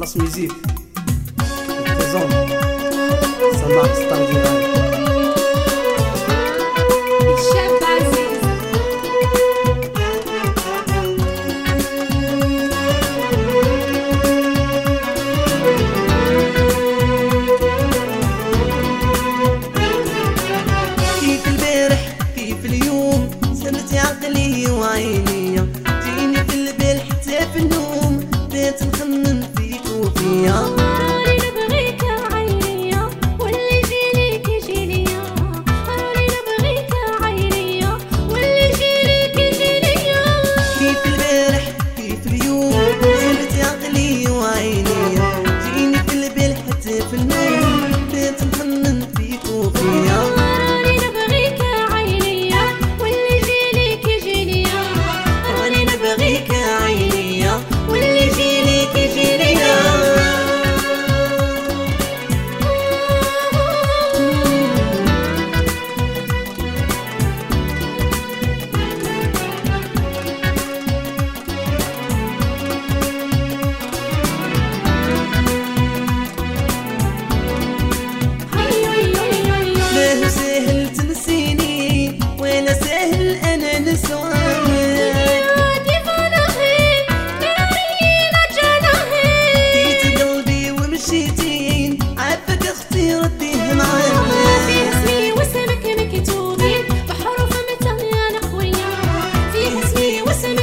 Place Musique. Présente. Ça marche,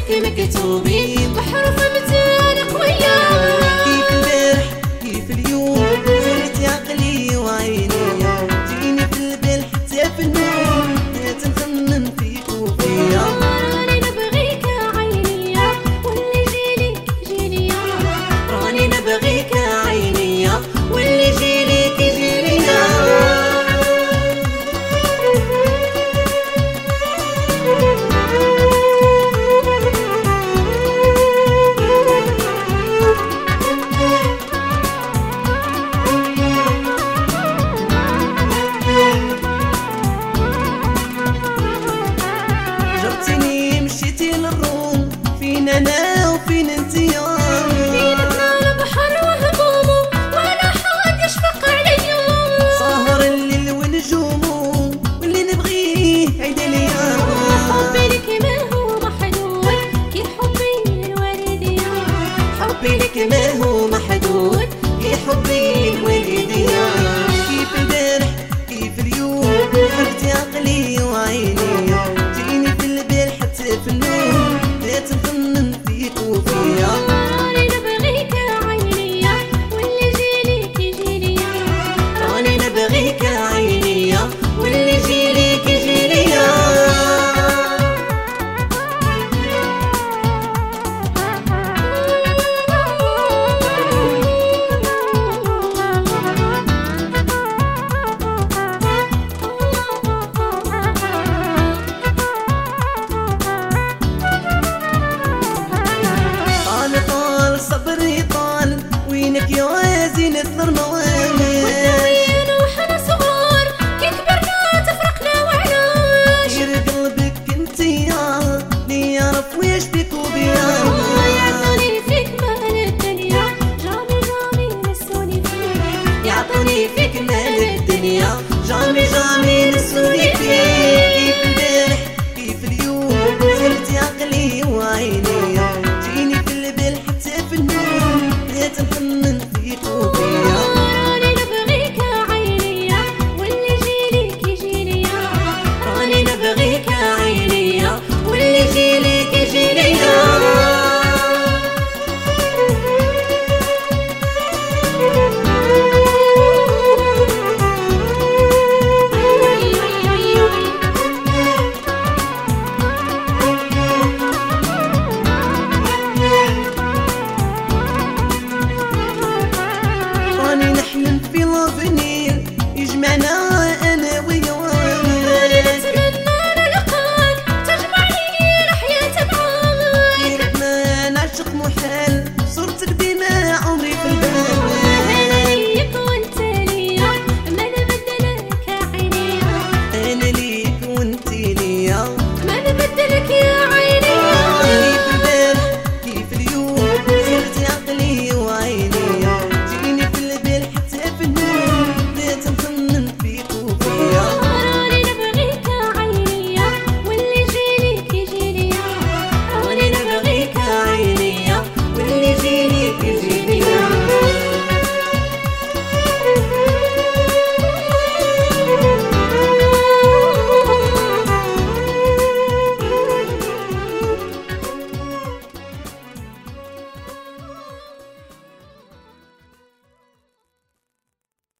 كيما مكتوبين بحروف متين لك محدود يا حبي الوالدية كيف البارح كيف اليوم حرت عقلي عطوني فيك مال الدنيا. جامي جامي نسوني فيك. feel of an is man.